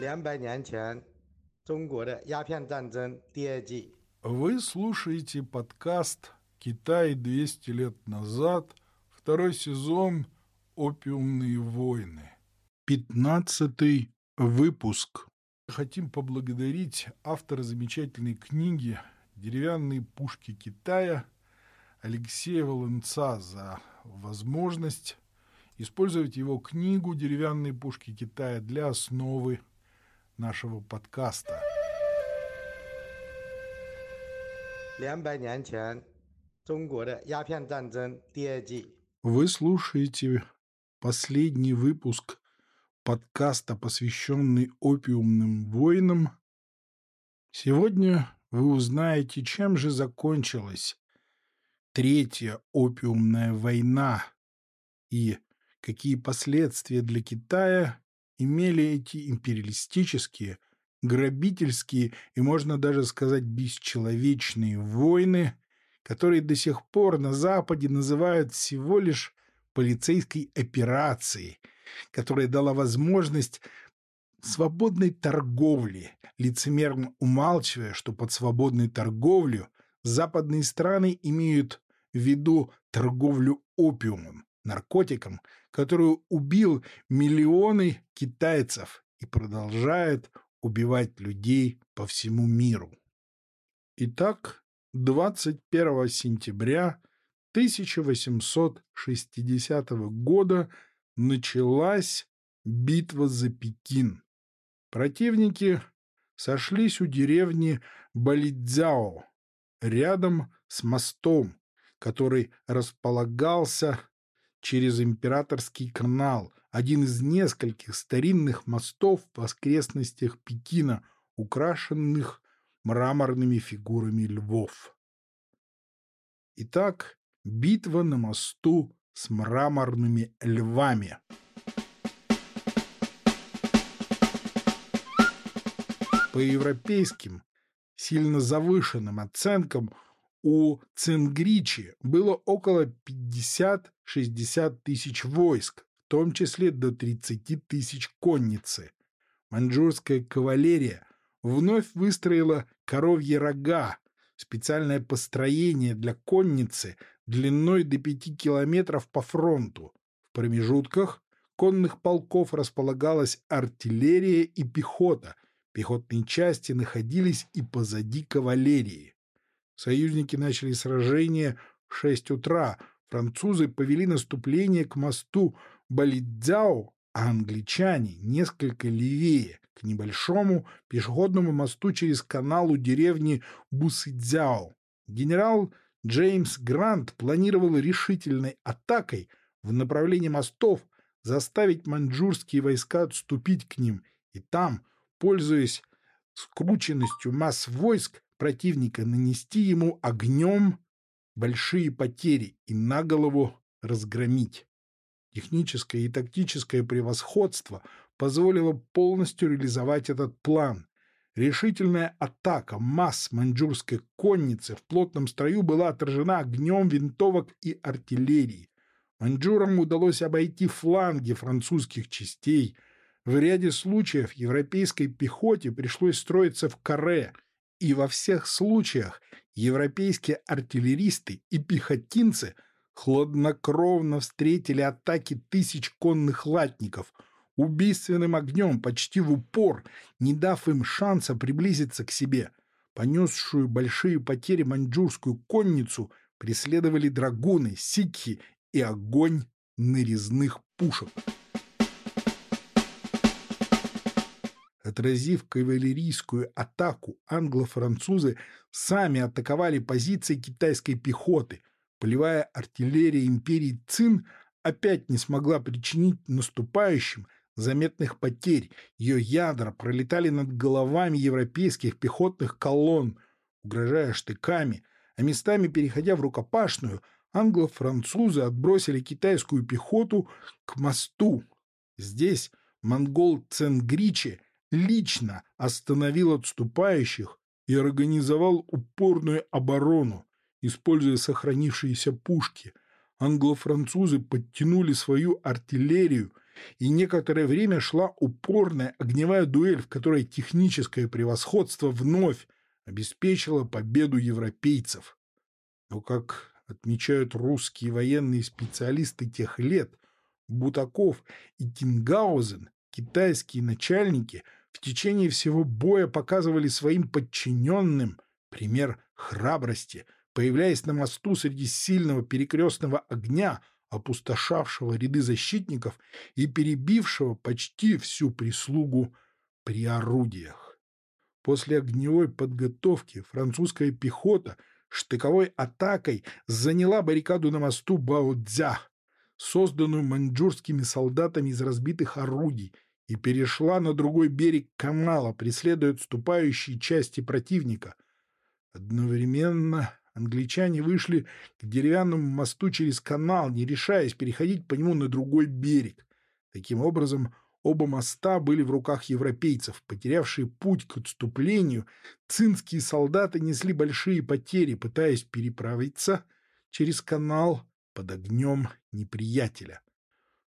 两百年前，中国的鸦片战争第二季。 Вы слушаете подкаст «Китай 200 лет назад», второй сезон «Опиумные войны». Пятнадцатый выпуск. Хотим поблагодарить автора замечательной книги «Деревянные пушки Китая» Алексея Волынца за возможность использовать его книгу «Деревянные пушки Китая» для основы нашего подкаста. Вы слушаете последний выпуск подкаста, посвященный опиумным войнам. Сегодня вы узнаете, чем же закончилась Третья опиумная война и какие последствия для Китая имели эти империалистические, грабительские и, можно даже сказать, бесчеловечные войны, которые до сих пор на Западе называют всего лишь полицейской операцией, которая дала возможность свободной торговли, лицемерно умалчивая, что под свободной торговлей западные страны имеют в виду торговлю опиумом, наркотиком, который убил миллионы китайцев и продолжает убивать людей по всему миру. Итак, 21 сентября 1860 года началась битва за Пекин. Противники сошлись у деревни Балидзяо, рядом с мостом, который располагался через Императорский канал, один из нескольких старинных мостов в окрестностях Пекина, украшенных мраморными фигурами львов. Итак, битва на мосту с мраморными львами. По европейским, сильно завышенным оценкам, у Цингричи было около 50-60 тысяч войск, в том числе до 30 тысяч конницы. Маньчжурская кавалерия вновь выстроила коровьи рога, специальное построение для конницы длиной до 5 километров по фронту. В промежутках конных полков располагалась артиллерия и пехота. Пехотные части находились и позади кавалерии. Союзники начали сражение в 6 утра. Французы повели наступление к мосту Балидзяо, а англичане несколько левее, к небольшому пешеходному мосту через канал у деревни Бусыдзяо. Генерал Джеймс Грант планировал решительной атакой в направлении мостов заставить маньчжурские войска отступить к ним и там, пользуясь скрученностью масс войск противника, нанести ему огнем большие потери и на голову разгромить. Техническое и тактическое превосходство позволило полностью реализовать этот план. Решительная атака масс маньчжурской конницы в плотном строю была отражена огнем винтовок и артиллерии. Маньчжурам удалось обойти фланги французских частей. В ряде случаев европейской пехоте пришлось строиться в каре, и во всех случаях европейские артиллеристы и пехотинцы хладнокровно встретили атаки тысяч конных латников убийственным огнем почти в упор, не дав им шанса приблизиться к себе. Понесшую большие потери маньчжурскую конницу преследовали драгуны, сикхи и огонь нарезных пушек. Отразив кавалерийскую атаку, англо-французы сами атаковали позиции китайской пехоты. Полевая артиллерия империи Цин опять не смогла причинить наступающим заметных потерь. Ее ядра пролетали над головами европейских пехотных колонн, угрожая штыками, а местами переходя в рукопашную, англо-французы отбросили китайскую пехоту к мосту. Здесь монгол Ценгричи лично остановил отступающих и организовал упорную оборону, используя сохранившиеся пушки. Англо-французы подтянули свою артиллерию и некоторое время шла упорная огневая дуэль, в которой техническое превосходство вновь обеспечило победу европейцев. Но, как отмечают русские военные специалисты тех лет, Бутаков и Тингаузен, китайские начальники, в течение всего боя показывали своим подчиненным пример храбрости, появляясь на мосту среди сильного перекрестного огня, опустошавшего ряды защитников и перебившего почти всю прислугу при орудиях. После огневой подготовки французская пехота штыковой атакой заняла баррикаду на мосту Баодзя, созданную маньчжурскими солдатами из разбитых орудий, и перешла на другой берег канала, преследуя отступающие части противника. Одновременно Англичане вышли к деревянному мосту через канал, не решаясь переходить по нему на другой берег. Таким образом, оба моста были в руках европейцев. Потерявшие путь к отступлению, цинские солдаты несли большие потери, пытаясь переправиться через канал под огнем неприятеля.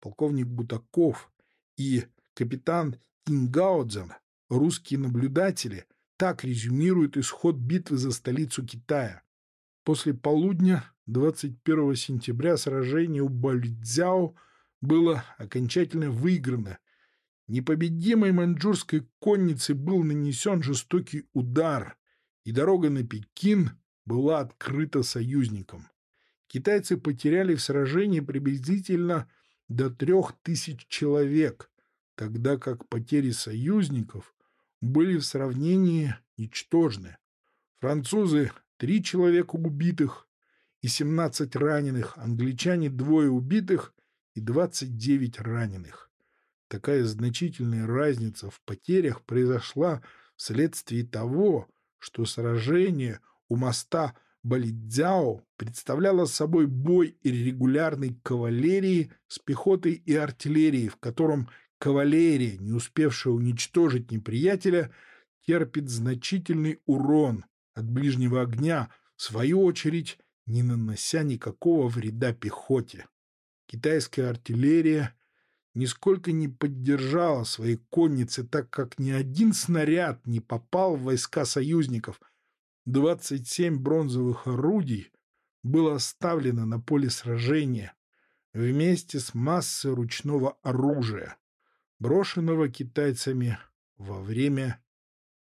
Полковник Бутаков и капитан Кингаудзен, русские наблюдатели, так резюмируют исход битвы за столицу Китая. После полудня 21 сентября сражение у Бальцзяо было окончательно выиграно. Непобедимой маньчжурской коннице был нанесен жестокий удар, и дорога на Пекин была открыта союзникам. Китайцы потеряли в сражении приблизительно до трех тысяч человек, тогда как потери союзников были в сравнении ничтожны. Французы три человека убитых и 17 раненых, англичане двое убитых и 29 раненых. Такая значительная разница в потерях произошла вследствие того, что сражение у моста Балидзяо представляло собой бой иррегулярной кавалерии с пехотой и артиллерией, в котором кавалерия, не успевшая уничтожить неприятеля, терпит значительный урон от ближнего огня, в свою очередь, не нанося никакого вреда пехоте. Китайская артиллерия нисколько не поддержала своей конницы, так как ни один снаряд не попал в войска союзников. 27 бронзовых орудий было оставлено на поле сражения вместе с массой ручного оружия, брошенного китайцами во время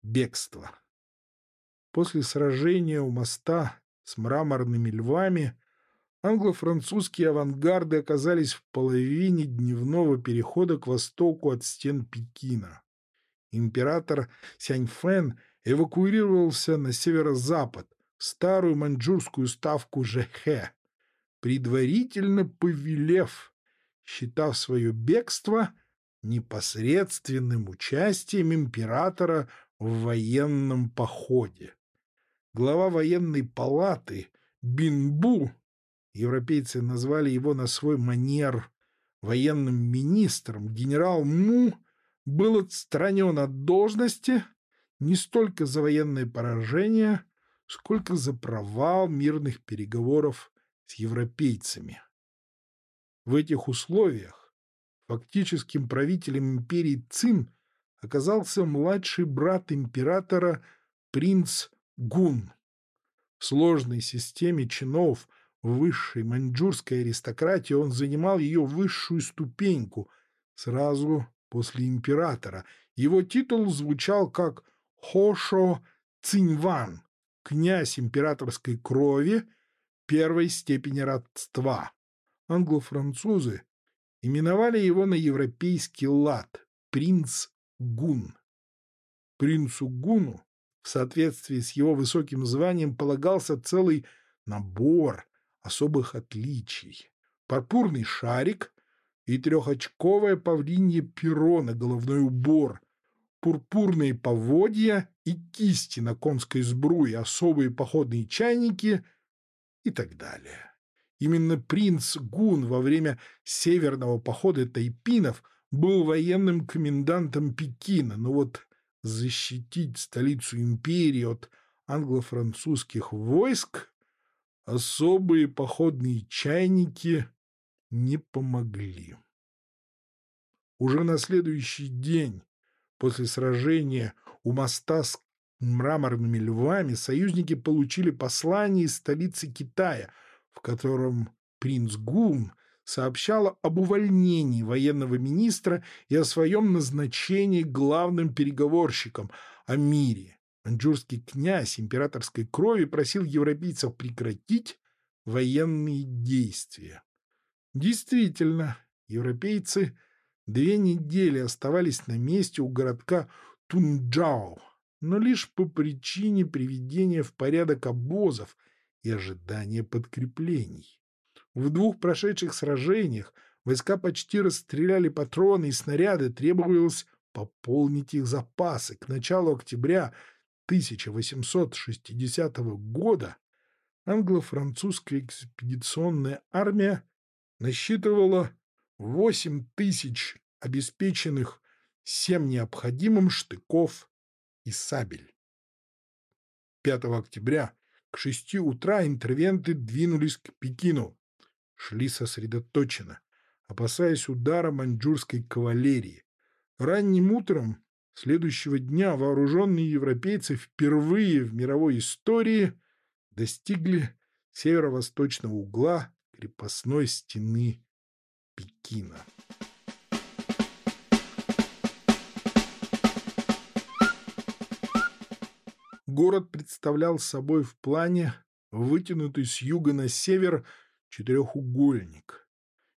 бегства. После сражения у моста с мраморными львами англо-французские авангарды оказались в половине дневного перехода к востоку от стен Пекина. Император Сяньфэн эвакуировался на северо-запад, в старую маньчжурскую ставку Жэхэ, предварительно повелев, считав свое бегство непосредственным участием императора в военном походе глава военной палаты Бинбу, европейцы назвали его на свой манер военным министром, генерал Му был отстранен от должности не столько за военное поражение, сколько за провал мирных переговоров с европейцами. В этих условиях фактическим правителем империи Цин оказался младший брат императора принц гун. В сложной системе чинов высшей маньчжурской аристократии он занимал ее высшую ступеньку сразу после императора. Его титул звучал как Хошо Циньван, князь императорской крови первой степени родства. Англо-французы именовали его на европейский лад принц Гун. Принцу Гуну в соответствии с его высоким званием полагался целый набор особых отличий. Пурпурный шарик и трехочковое павлинье перо на головной убор, пурпурные поводья и кисти на конской сбруе, особые походные чайники и так далее. Именно принц Гун во время северного похода тайпинов был военным комендантом Пекина, но вот защитить столицу империи от англо-французских войск, особые походные чайники не помогли. Уже на следующий день после сражения у моста с мраморными львами союзники получили послание из столицы Китая, в котором принц Гун сообщала об увольнении военного министра и о своем назначении главным переговорщиком о мире. Маньчжурский князь императорской крови просил европейцев прекратить военные действия. Действительно, европейцы две недели оставались на месте у городка Тунджао, но лишь по причине приведения в порядок обозов и ожидания подкреплений. В двух прошедших сражениях войска почти расстреляли патроны и снаряды, требовалось пополнить их запасы. К началу октября 1860 года англо-французская экспедиционная армия насчитывала 8 тысяч обеспеченных всем необходимым штыков и сабель. 5 октября к 6 утра интервенты двинулись к Пекину. Шли сосредоточенно, опасаясь удара маньчжурской кавалерии. Ранним утром следующего дня вооруженные европейцы впервые в мировой истории достигли северо-восточного угла крепостной стены Пекина. Город представлял собой в плане вытянутый с юга на север четырехугольник.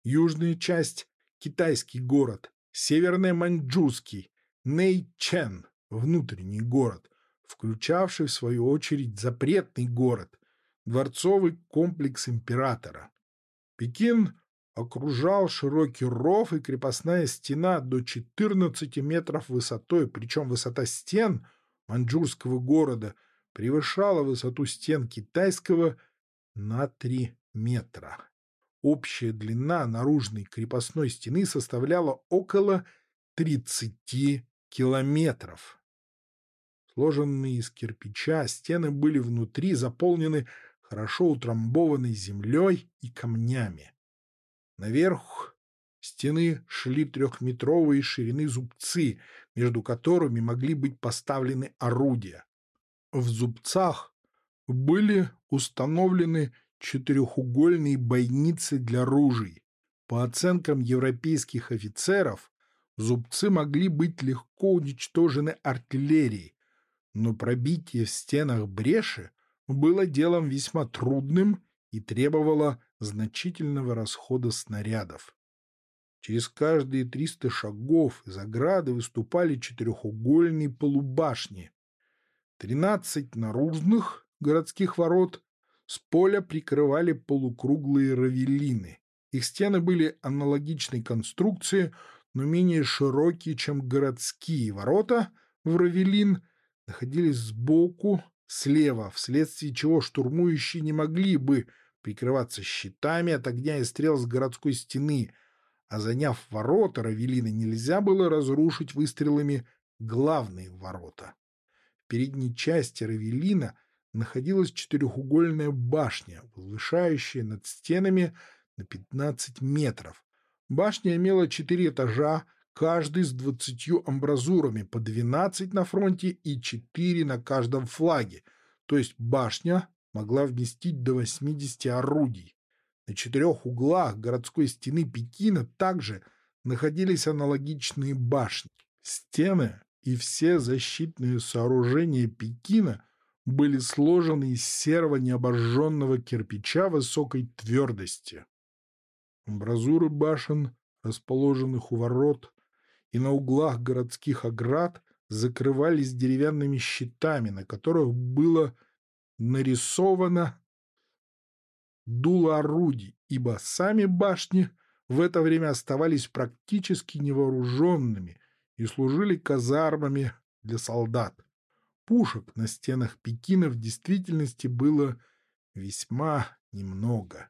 Южная часть – китайский город, северная – маньчжурский, Нейчен – внутренний город, включавший в свою очередь запретный город, дворцовый комплекс императора. Пекин окружал широкий ров и крепостная стена до 14 метров высотой, причем высота стен маньчжурского города превышала высоту стен китайского на 3 метра. Общая длина наружной крепостной стены составляла около 30 километров. Сложенные из кирпича, стены были внутри заполнены хорошо утрамбованной землей и камнями. Наверх стены шли трехметровые ширины зубцы, между которыми могли быть поставлены орудия. В зубцах были установлены четырехугольные бойницы для ружей. По оценкам европейских офицеров, зубцы могли быть легко уничтожены артиллерией, но пробитие в стенах бреши было делом весьма трудным и требовало значительного расхода снарядов. Через каждые 300 шагов из ограды выступали четырехугольные полубашни. 13 наружных городских ворот с поля прикрывали полукруглые равелины. Их стены были аналогичной конструкции, но менее широкие, чем городские ворота в равелин, находились сбоку, слева, вследствие чего штурмующие не могли бы прикрываться щитами от огня и стрел с городской стены, а заняв ворота Равелина, нельзя было разрушить выстрелами главные ворота. В передней части Равелина находилась четырехугольная башня, возвышающая над стенами на 15 метров. Башня имела четыре этажа, каждый с двадцатью амбразурами, по 12 на фронте и четыре на каждом флаге, то есть башня могла вместить до 80 орудий. На четырех углах городской стены Пекина также находились аналогичные башни. Стены и все защитные сооружения Пекина были сложены из серого необожженного кирпича высокой твердости. Амбразуры башен, расположенных у ворот и на углах городских оград, закрывались деревянными щитами, на которых было нарисовано дуло орудий, ибо сами башни в это время оставались практически невооруженными и служили казармами для солдат. Пушек на стенах Пекина в действительности было весьма немного.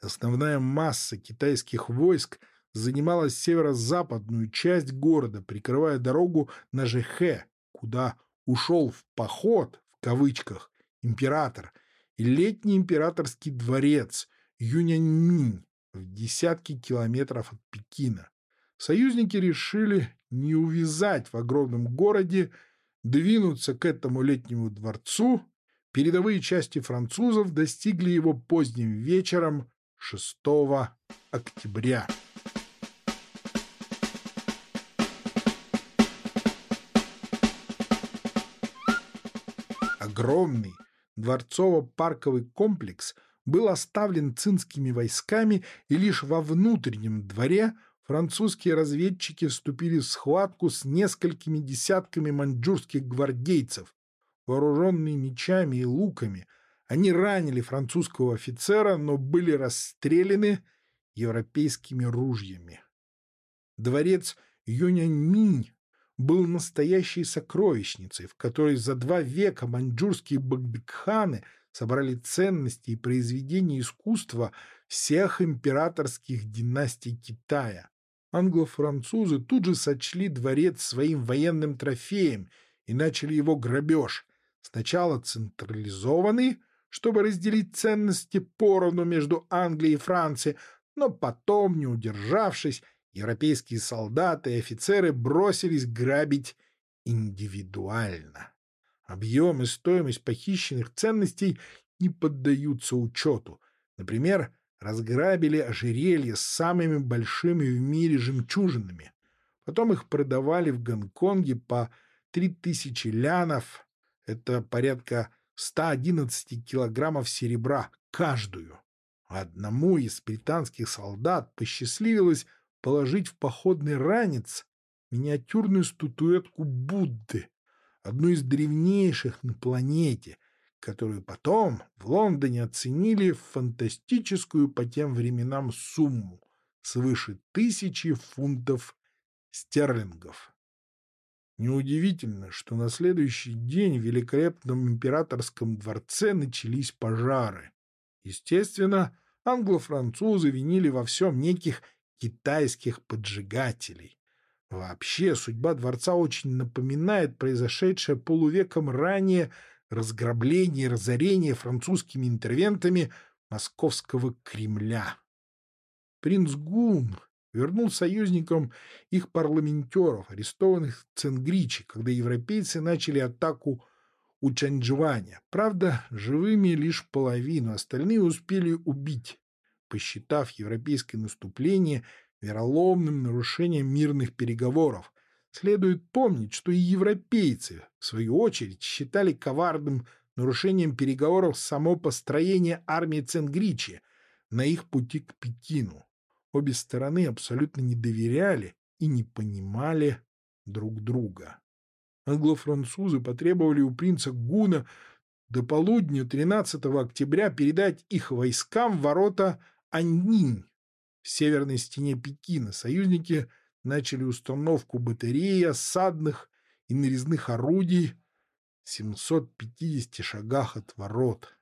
Основная масса китайских войск занимала северо-западную часть города, прикрывая дорогу на Жехе, куда ушел в поход, в кавычках, император летний императорский дворец Юняньминь в десятки километров от Пекина. союзники решили не увязать в огромном городе, двинуться к этому летнему дворцу. Передовые части французов достигли его поздним вечером 6 октября. Огромный дворцово-парковый комплекс был оставлен цинскими войсками, и лишь во внутреннем дворе французские разведчики вступили в схватку с несколькими десятками маньчжурских гвардейцев. Вооруженные мечами и луками, они ранили французского офицера, но были расстреляны европейскими ружьями. Дворец Юняньминь был настоящей сокровищницей, в которой за два века маньчжурские багдыкханы собрали ценности и произведения искусства всех императорских династий Китая. Англо-французы тут же сочли дворец своим военным трофеем и начали его грабеж. Сначала централизованный, чтобы разделить ценности поровну между Англией и Францией, но потом, не удержавшись, Европейские солдаты и офицеры бросились грабить индивидуально. Объем и стоимость похищенных ценностей не поддаются учету. Например, разграбили ожерелье с самыми большими в мире жемчужинами. Потом их продавали в Гонконге по 3000 лянов. Это порядка 111 килограммов серебра каждую. Одному из британских солдат посчастливилось положить в походный ранец миниатюрную статуэтку Будды, одну из древнейших на планете, которую потом в Лондоне оценили в фантастическую по тем временам сумму свыше тысячи фунтов стерлингов. Неудивительно, что на следующий день в великолепном императорском дворце начались пожары. Естественно, англо-французы винили во всем неких китайских поджигателей. Вообще, судьба дворца очень напоминает произошедшее полувеком ранее разграбление и разорение французскими интервентами московского Кремля. Принц Гун вернул союзникам их парламентеров, арестованных в Ценгриче, когда европейцы начали атаку у Чанчжваня. Правда, живыми лишь половину, остальные успели убить посчитав европейское наступление вероломным нарушением мирных переговоров. Следует помнить, что и европейцы, в свою очередь, считали коварным нарушением переговоров само построение армии Ценгричи на их пути к Пекину. Обе стороны абсолютно не доверяли и не понимали друг друга. Англо-французы потребовали у принца Гуна до полудня 13 октября передать их войскам ворота Аннинь в северной стене Пекина союзники начали установку батареи осадных и нарезных орудий в 750 шагах от ворот.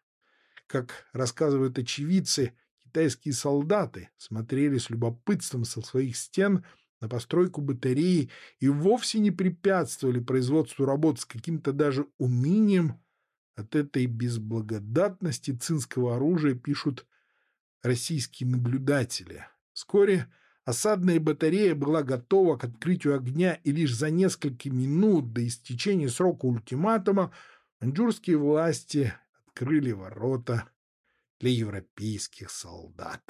Как рассказывают очевидцы, китайские солдаты смотрели с любопытством со своих стен на постройку батареи и вовсе не препятствовали производству работ с каким-то даже унынием. От этой безблагодатности цинского оружия пишут российские наблюдатели. Вскоре осадная батарея была готова к открытию огня, и лишь за несколько минут до истечения срока ультиматума маньчжурские власти открыли ворота для европейских солдат.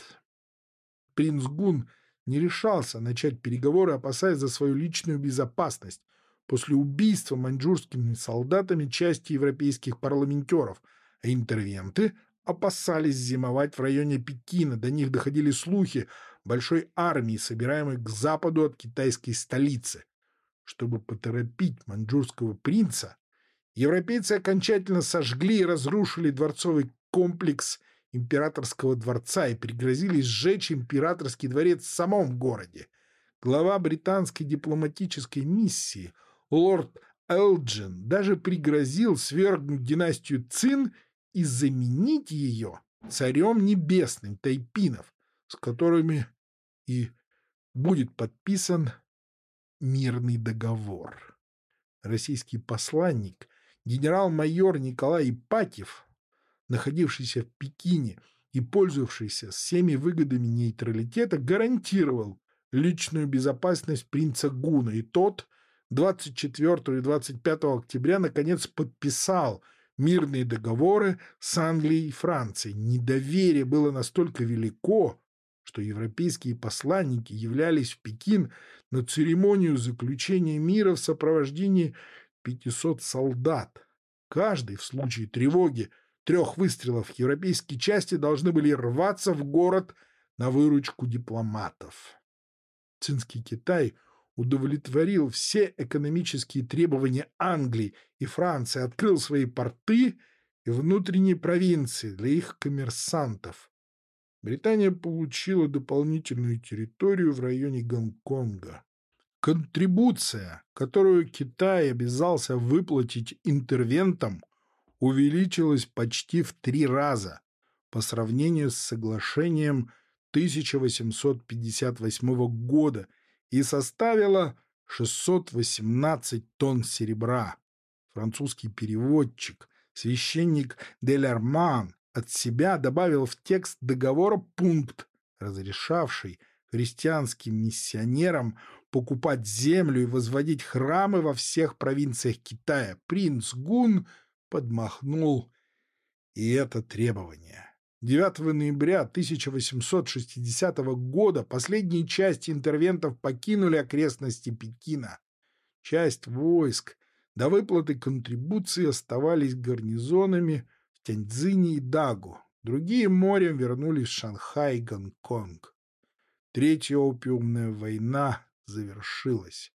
Принц Гун не решался начать переговоры, опасаясь за свою личную безопасность после убийства маньчжурскими солдатами части европейских парламентеров, а интервенты опасались зимовать в районе Пекина. До них доходили слухи большой армии, собираемой к западу от китайской столицы. Чтобы поторопить маньчжурского принца, европейцы окончательно сожгли и разрушили дворцовый комплекс императорского дворца и пригрозили сжечь императорский дворец в самом городе. Глава британской дипломатической миссии лорд Элджин даже пригрозил свергнуть династию Цин – и заменить ее царем небесным Тайпинов, с которыми и будет подписан мирный договор. Российский посланник, генерал-майор Николай Ипатьев, находившийся в Пекине и пользовавшийся всеми выгодами нейтралитета, гарантировал, личную безопасность принца Гуна, и тот 24 и 25 октября наконец подписал мирные договоры с Англией и Францией. Недоверие было настолько велико, что европейские посланники являлись в Пекин на церемонию заключения мира в сопровождении 500 солдат. Каждый в случае тревоги трех выстрелов европейские части должны были рваться в город на выручку дипломатов. Цинский Китай удовлетворил все экономические требования Англии и Франции, открыл свои порты и внутренние провинции для их коммерсантов. Британия получила дополнительную территорию в районе Гонконга. Контрибуция, которую Китай обязался выплатить интервентам, увеличилась почти в три раза по сравнению с соглашением 1858 года и составила 618 тонн серебра. Французский переводчик, священник Делярман от себя добавил в текст договора пункт, разрешавший христианским миссионерам покупать землю и возводить храмы во всех провинциях Китая. Принц Гун подмахнул и это требование. 9 ноября 1860 года последние части интервентов покинули окрестности Пекина. Часть войск до выплаты контрибуции оставались гарнизонами Тяньцзине и Дагу. Другие морем вернулись в Шанхай и Гонконг. Третья опиумная война завершилась.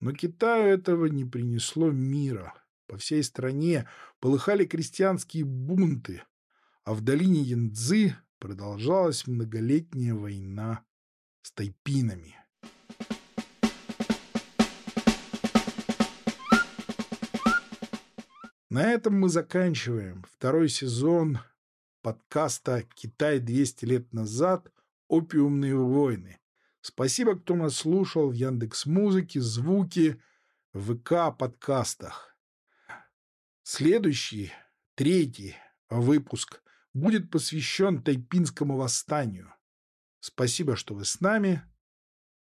Но Китаю этого не принесло мира. По всей стране полыхали крестьянские бунты, а в долине Янцзы продолжалась многолетняя война с тайпинами. На этом мы заканчиваем второй сезон подкаста «Китай 200 лет назад. Опиумные войны». Спасибо, кто нас слушал в Яндекс Музыке, Звуки, ВК подкастах. Следующий, третий выпуск будет посвящен Тайпинскому восстанию. Спасибо, что вы с нами.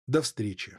До встречи.